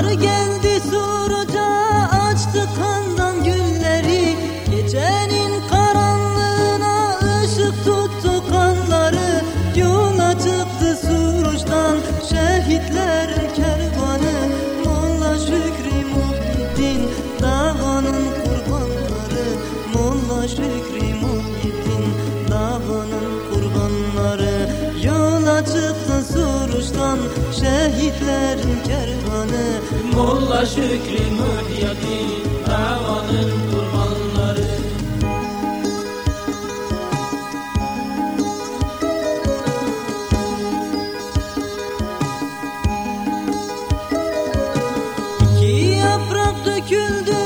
Bahar geldi Suruca açtı kandan gülleri. Gecenin karanlığına ışık tuttu kanları. Yola Suruç'tan şehitler kervanı. Molla Şükrü davanın kurbanları. Molla Şükrü şehitlerin kervanı Molla Şükrü Muhyiddin davanın kurbanları İki yaprak döküldü,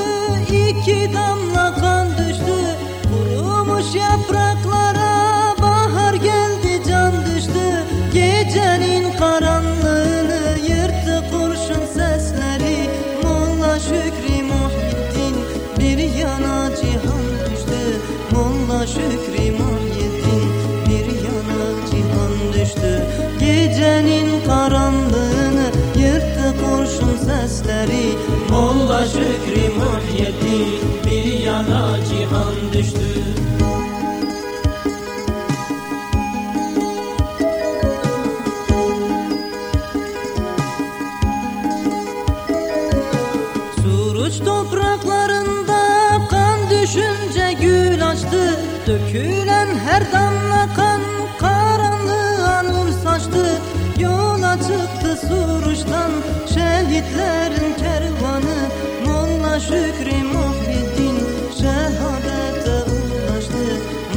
iki damla kan düştü. Kurumuş yapraklara Molla Şükrü Muhyiddin bir yana cihan düştü. Gecenin karanlığını yırttı kurşun sesleri. Molla Şükrü Muhyiddin bir Dökülen her damla kan karanlığa nur saçtı. Yola çıktı Suruç'tan şehitlerin kervanı. Molla Şükrü Muhyiddin şehadete ulaştı.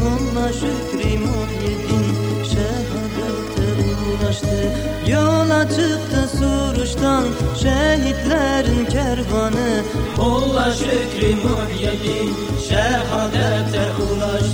Molla Şükrü Muhyiddin şehadete ulaştı. Yola çıktı Suruç'tan şehitlerin kervanı. Molla Şükrü Muhyiddin şehadete ulaştı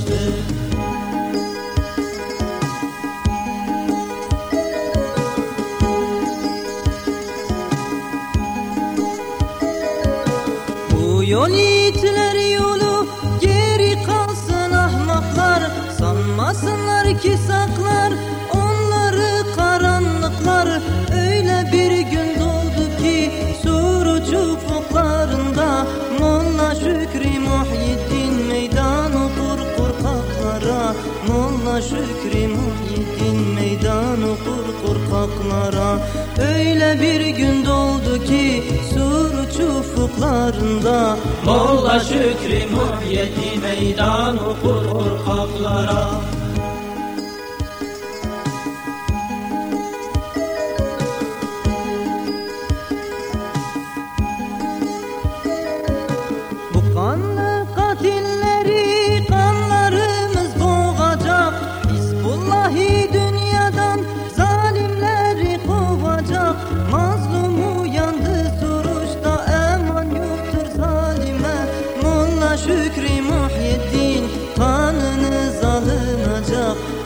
yol yiğitler yolu geri kalsın ahmaklar. Sanmasınlar ki saklar onları karanlıklar. Öyle bir gün doğdu ki Suruç ufuklarında Molla Şükrü Muhyiddin meydan okur korkaklara. Molla Şükrü Muhyiddin meydan okur korkaklara. Öyle bir gün ufuklarında Molla Şükrü Muhyiddin meydan okur korkaklara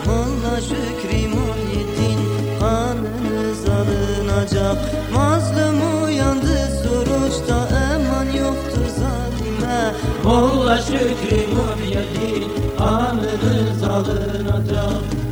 Molla Şükrü Muhyiddin kanınız alınacak. Mazlum uyandı soruçta eman yoktur zalime Molla Şükrü Muhyiddin anınız alınacak